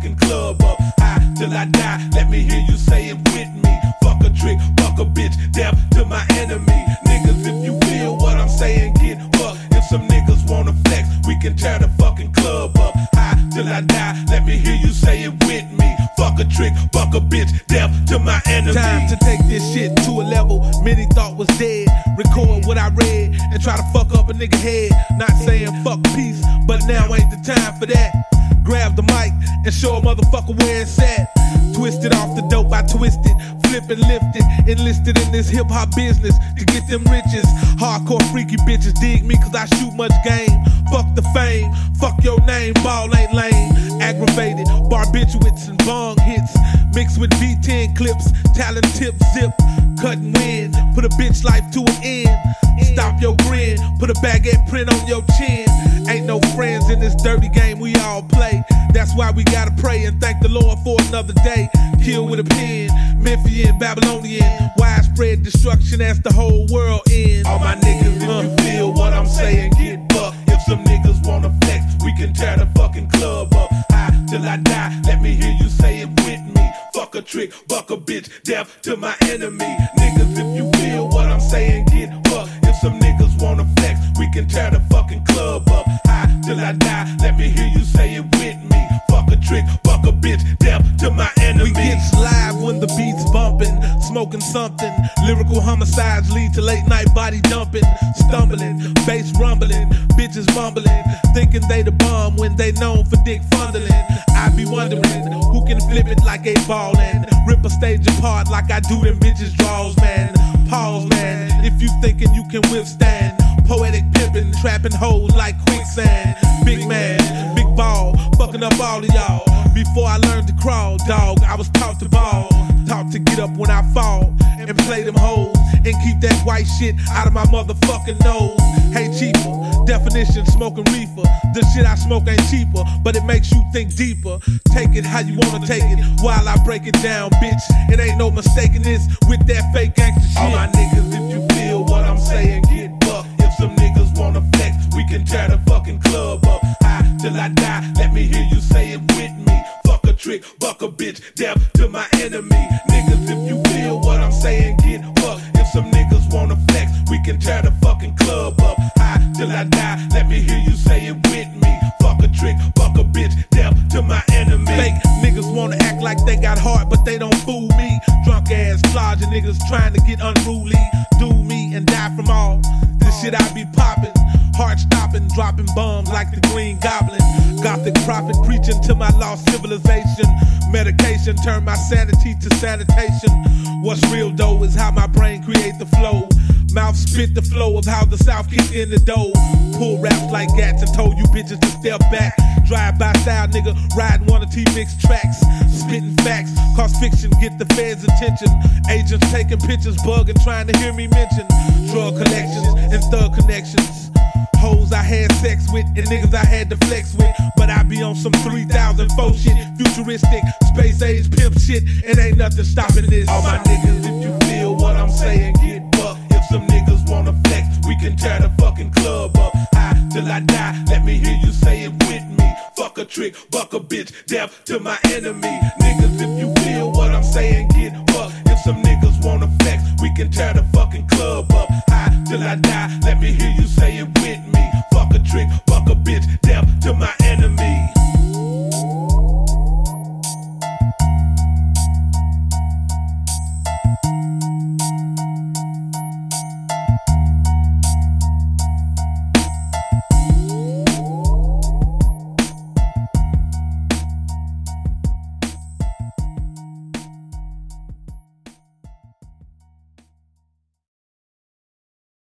fucking club up high till I die. Let me hear you say it with me. Fuck a trick, fuck a bitch, death to my enemy. Niggas, if you feel what I'm saying, get fucked. If some niggas wanna flex, we can tear the fucking club up high till I die. Let me hear you say it with me. Fuck a trick, fuck a bitch, death to my enemy. Time to take this shit to a level many thought was dead. Record what I read and try to fuck up a nigga head. Not saying fuck peace, but now ain't the time for that. Grab the mic and show a motherfucker where it's at. Twisted off the dope, I twisted, flippin', lifted, enlisted in this hip hop business to get them riches. Hardcore freaky bitches dig me cause I shoot much game. Fuck the fame, fuck your name, ball ain't lame. Aggravated, barbiturates and bong hits, mixed with V10 clips, talent tip zip, cutting wind, put a bitch life to an end. Stop your grin, put a baguette print on your chin. Ain't no friends in this dirty game we all play. That's why we gotta pray and thank the Lord for another day. Kill with a pen, Memphian, Babylonian, widespread destruction as the whole world ends. All my niggas, if you feel what I'm saying, get buck. If some niggas wanna flex, we can tear the fucking club up. High till I die, let me hear you say it with me. Fuck a trick, buck a bitch, death to my enemy. Niggas, if you feel what I'm saying, get buck. If some niggas wanna flex, we can tear the fucking club up. High till I die, let me hear you say it with me. Fuck a bitch, death to my enemy. We get live when the beats bumping, smoking something. Lyrical homicides lead to late night body dumping, stumbling, bass rumbling, bitches mumbling, thinking they the bomb when they known for dick fondling. I be wondering who can flip it like a ball and rip a stage apart like I do them bitches draws, man. Pause, man, if you thinking you can withstand poetic pimping, trapping hoes like quicksand. Fucking up all of y'all. Before I learned to crawl, dog, I was taught to ball. Taught to get up when I fall and play them hoes and keep that white shit out of my motherfucking nose. Hey, cheaper, definition smoking reefer. The shit I smoke ain't cheaper, but it makes you think deeper. Take it how you wanna take it while I break it down, bitch. It ain't no mistaking this with that fake gangster shit. All my niggas, if you feel what I'm saying, get buck. If some niggas wanna flex, we can tear the fucking club up. High till I die, with me. Fuck a trick, buck a bitch, death to my enemy. Niggas, if you feel what I'm saying, get buck. If some niggas wanna flex, we can tear the fucking club up. High till I die, let me hear you say it with me. Fuck a trick, buck a bitch, death to my enemy. Fake niggas wanna act like they got heart, but they don't fool me. Drunk ass, flogging niggas trying to get unruly. Do me and die from all. This shit I be popping. Heart stopping, dropping bombs like the Green Goblin. Gothic prophet preaching to my lost civilization. Medication turn my sanity to sanitation. What's real though is how my brain create the flow. Mouth spit the flow of how the South kick in the dough. Pull raps like gats and told you bitches to step back. Drive by style nigga, riding one of T mix tracks. Spitting facts, cause fiction get the feds' attention. Agents taking pictures, bugging, trying to hear me mention. Drug collections and thug connections. Hoes I had sex with and niggas I had to flex with. But I be on some 3004 shit, futuristic, space age pimp shit, and ain't nothing stopping this. All my niggas, if you feel what I'm saying, get buck. If some niggas wanna flex, we can tear the fucking club up. High till I die, let me hear you say it with me. Fuck a trick, buck a bitch, death to my enemy. Niggas, if you feel what I'm saying,